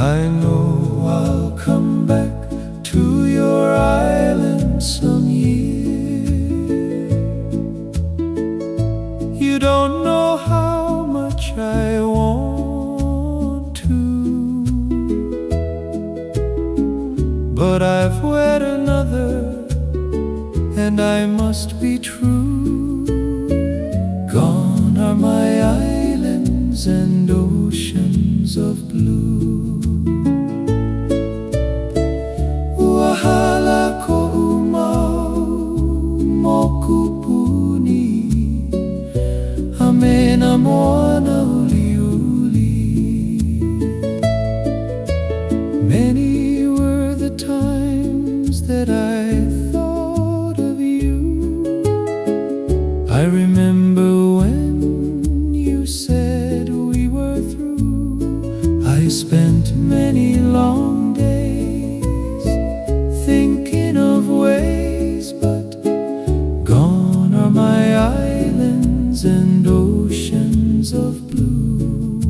I know I'll come back to your island some year. You don't know how much I want to, but I've wed another and I must be true. Gone are my islands and oceans of blue. Mokupuni Amena uliuli. Many were the times that I thought of you. I remember when you said we were through. I spent many long days and oceans of blue.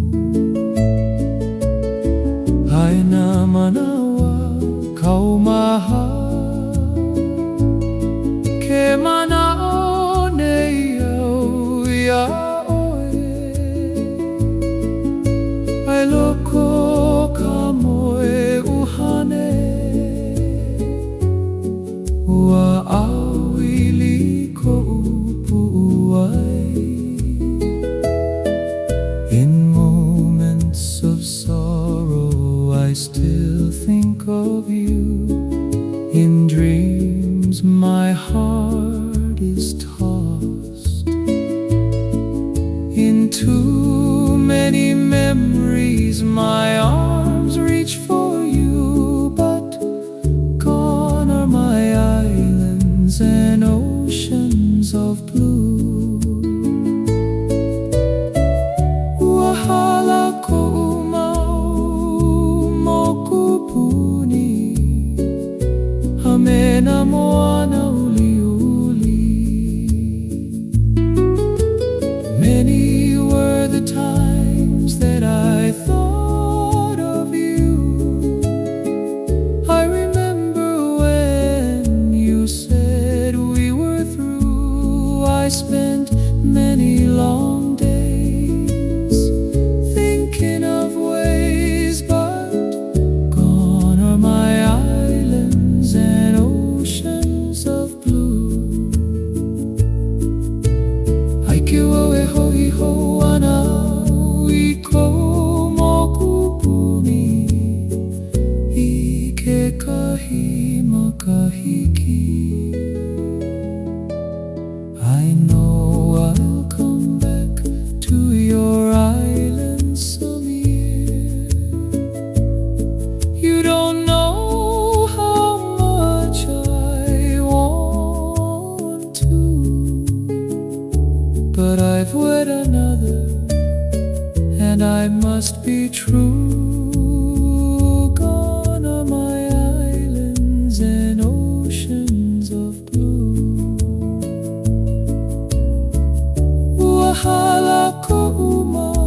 Aina manawa kaumaha ke I still think of you. In dreams my heart is tossed in too many memories, my arms hamena moana uliuli. Many were the times that I thought of you. I remember when you said we were through. I spent many long E hohi ho ana i ko mokupuni i ke kahi makahiki. But I've wed another, and I must be true. Gone are my islands and oceans of blue. Wahala ko uma